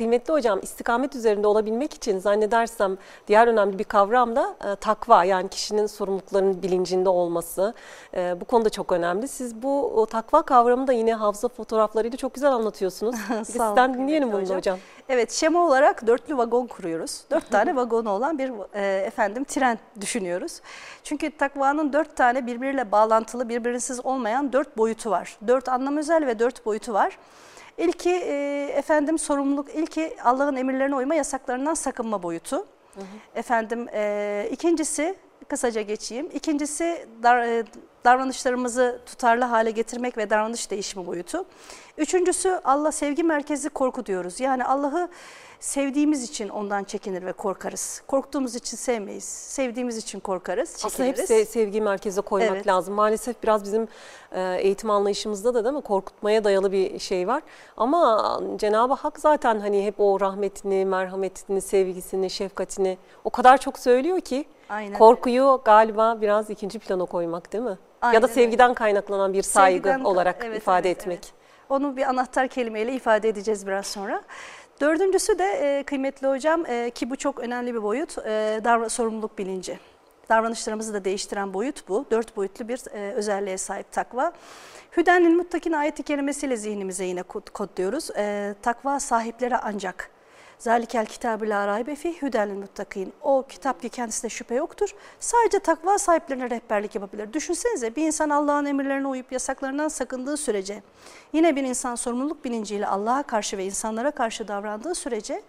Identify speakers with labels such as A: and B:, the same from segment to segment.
A: kıymetli hocam istikamet üzerinde olabilmek için zannedersem diğer önemli bir kavram da e, takva yani kişinin sorumluluklarının bilincinde olması. E, bu konuda çok önemli. Siz bu o, takva kavramını da yine hafıza fotoğraflarıyla çok güzel anlatıyorsunuz. Bir sizden dinleyelim bunu da hocam.
B: Evet şema olarak dörtlü vagon kuruyoruz. Dört tane vagonu olan bir e, efendim tren düşünüyoruz. Çünkü takvanın dört tane birbiriyle bağlantılı, birbirsiz olmayan dört boyutu var. Dört anlam özel ve dört boyutu var. İlki e, efendim sorumluluk, ilki Allah'ın emirlerine uyma, yasaklarından sakınma boyutu. Efendim e, ikincisi kısaca geçeyim. İkincisi dar, e, davranışlarımızı tutarlı hale getirmek ve davranış değişimi boyutu. Üçüncüsü Allah sevgi merkezli korku diyoruz. Yani Allah'ı sevdiğimiz için ondan çekinir ve korkarız. Korktuğumuz için sevmeyiz. Sevdiğimiz için korkarız,
A: Aslında hep
B: çekiniriz.
A: se- sevgi merkeze koymak
B: Evet.
A: lazım. Maalesef biraz bizim e, eğitim anlayışımızda da değil mi korkutmaya dayalı bir şey var. Ama Cenab-ı Hak zaten hani hep o rahmetini, merhametini, sevgisini, şefkatini o kadar çok söylüyor ki
B: Aynen.
A: korkuyu galiba biraz ikinci plana koymak değil mi? Ya
B: Aynen
A: da
B: öyle.
A: sevgiden kaynaklanan bir saygı
B: Sevgiden-
A: olarak
B: evet,
A: ifade
B: evet,
A: etmek.
B: evet. Onu bir anahtar kelimeyle ifade edeceğiz biraz sonra. Dördüncüsü de e, kıymetli hocam e, ki bu çok önemli bir boyut e, davra- sorumluluk bilinci. Davranışlarımızı da değiştiren boyut bu. Dört boyutlu bir e, özelliğe sahip takva. Hüdenlil muttakin ayeti kerimesiyle zihnimize yine kod, kodluyoruz. E, takva sahipleri ancak Zalikel kitabı la raybe fi hüdenlil muttakin. O kitap ki kendisinde şüphe yoktur. Sadece takva sahiplerine rehberlik yapabilir. Düşünsenize bir insan Allah'ın emirlerine uyup yasaklarından sakındığı sürece, yine bir insan sorumluluk bilinciyle Allah'a karşı ve insanlara karşı davrandığı sürece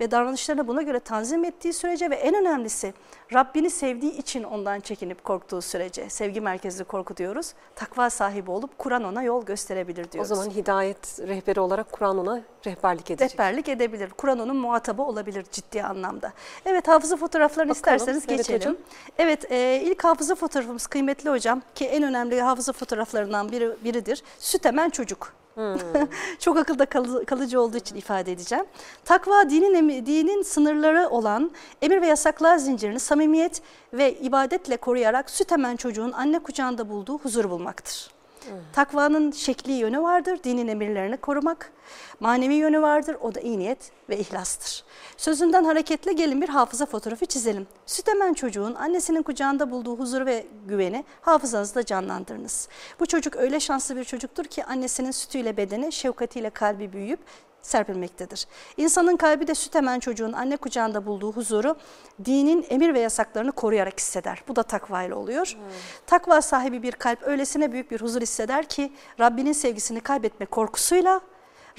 B: ve davranışlarını buna göre tanzim ettiği sürece ve en önemlisi Rabbini sevdiği için ondan çekinip korktuğu sürece, sevgi merkezli korku diyoruz, takva sahibi olup Kur'an ona yol gösterebilir
A: O
B: diyoruz.
A: zaman hidayet rehberi olarak Kur'an ona rehberlik edecek.
B: Rehberlik edebilir. Kur'an onun muhatabı olabilir ciddi anlamda. Evet hafıza fotoğraflarını
A: Bakalım.
B: isterseniz
A: Evet
B: geçelim.
A: hocam.
B: Evet e, ilk hafıza fotoğrafımız kıymetli hocam ki en önemli hafıza fotoğraflarından biri, biridir. Süt emen çocuk.
A: Hmm.
B: Çok akılda kalı- kalıcı olduğu için ifade edeceğim. Takva dinin dinin sınırları olan emir ve yasaklar zincirini samimiyet ve ibadetle koruyarak süt emen çocuğun anne kucağında bulduğu huzur bulmaktır. Takvanın şekli yönü vardır, dinin emirlerini korumak. Manevi yönü vardır, o da iyi niyet ve ihlastır. Sözünden hareketle gelin bir hafıza fotoğrafı çizelim. Süt emen çocuğun annesinin kucağında bulduğu huzur ve güveni hafızanızda canlandırınız. Bu çocuk öyle şanslı bir çocuktur ki annesinin sütüyle bedeni, şefkatiyle kalbi büyüyüp serpilmektedir. İnsanın kalbi de süt emen çocuğun anne kucağında bulduğu huzuru dinin emir ve yasaklarını koruyarak hisseder. Bu da takva ile oluyor. Takva sahibi bir kalp öylesine büyük bir huzur hisseder ki Rabbinin sevgisini kaybetme korkusuyla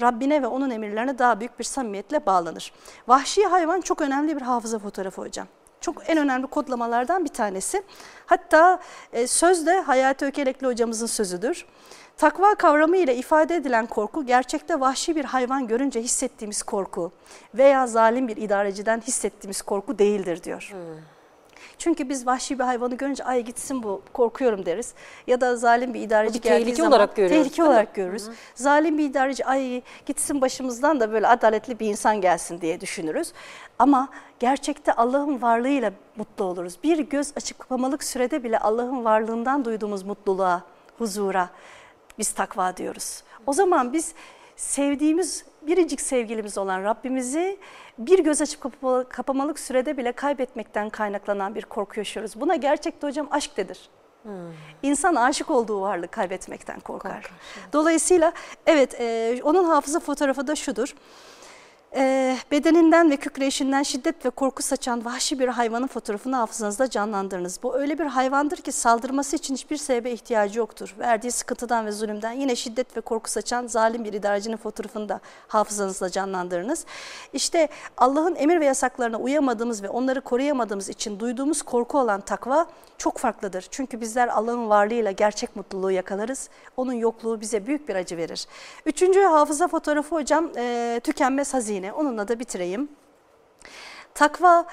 B: Rabbine ve onun emirlerine daha büyük bir samimiyetle bağlanır. Vahşi hayvan çok önemli bir hafıza fotoğrafı hocam. Çok en önemli kodlamalardan bir tanesi. Hatta e, sözde Hayati Ökelekli hocamızın sözüdür. Takva kavramı ile ifade edilen korku gerçekte vahşi bir hayvan görünce hissettiğimiz korku veya zalim bir idareciden hissettiğimiz korku değildir diyor. Çünkü biz vahşi bir hayvanı görünce ay gitsin bu korkuyorum deriz. Ya da zalim bir idareci
A: Bir
B: geldiği
A: tehlike
B: zaman
A: olarak görüyoruz,
B: tehlike olarak görürüz. Zalim bir idareci ay gitsin başımızdan da böyle adaletli bir insan gelsin diye düşünürüz. Ama gerçekte Allah'ın varlığıyla mutlu oluruz. Bir göz açıp kapamalık sürede bile Allah'ın varlığından duyduğumuz mutluluğa, huzura biz takva diyoruz. O zaman biz sevdiğimiz biricik sevgilimiz olan Rabbimizi bir göz açıp kapamalı- kapamalık sürede bile kaybetmekten kaynaklanan bir korku yaşıyoruz. Buna gerçekte hocam aşk denir. İnsan aşık olduğu varlığı kaybetmekten korkar.
A: Korkar,
B: Dolayısıyla evet e, onun hafıza fotoğrafı da şudur. E, bedeninden ve kükreyişinden şiddet ve korku saçan vahşi bir hayvanın fotoğrafını hafızanızda canlandırınız. Bu öyle bir hayvandır ki saldırması için hiçbir sebebe ihtiyacı yoktur. Verdiği sıkıntıdan ve zulümden yine şiddet ve korku saçan zalim bir idarecinin fotoğrafını da hafızanızda canlandırınız. İşte Allah'ın emir ve yasaklarına uyamadığımız ve onları koruyamadığımız için duyduğumuz korku olan takva çok farklıdır. Çünkü bizler Allah'ın varlığıyla gerçek mutluluğu yakalarız. Onun yokluğu bize büyük bir acı verir. Üçüncü hafıza fotoğrafı hocam e, tükenmez hazine. Onunla da bitireyim. Takva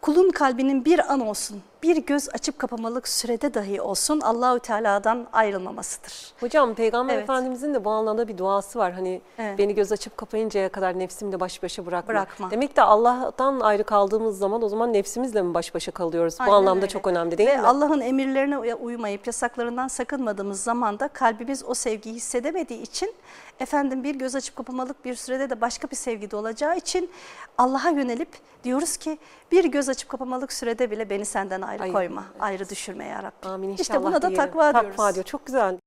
B: kulun kalbinin bir an olsun bir göz açıp kapamalık sürede dahi olsun Allahü Teala'dan ayrılmamasıdır.
A: Hocam Peygamber
B: Evet.
A: Efendimizin de bu anlamda bir duası var. Hani
B: Evet.
A: beni göz açıp kapayıncaya kadar nefsimle baş başa bırakma.
B: Bırakma.
A: Demek de Allah'tan ayrı kaldığımız zaman o zaman nefsimizle mi baş başa kalıyoruz?
B: Aynen
A: bu anlamda
B: öyle.
A: çok önemli değil
B: Ve
A: mi?
B: Allah'ın emirlerine uy- uymayıp yasaklarından sakınmadığımız zaman da kalbimiz o sevgiyi hissedemediği için efendim bir göz açıp kapamalık bir sürede de başka bir sevgide olacağı için Allah'a yönelip diyoruz ki bir göz açıp kapamalık sürede bile beni senden ayrı
A: Ay,
B: koyma, ayrı düşürme ya Rabbi.
A: Amin inşallah
B: İşte buna da
A: diyelim.
B: takva diyoruz.
A: Takva diyor. Çok güzel.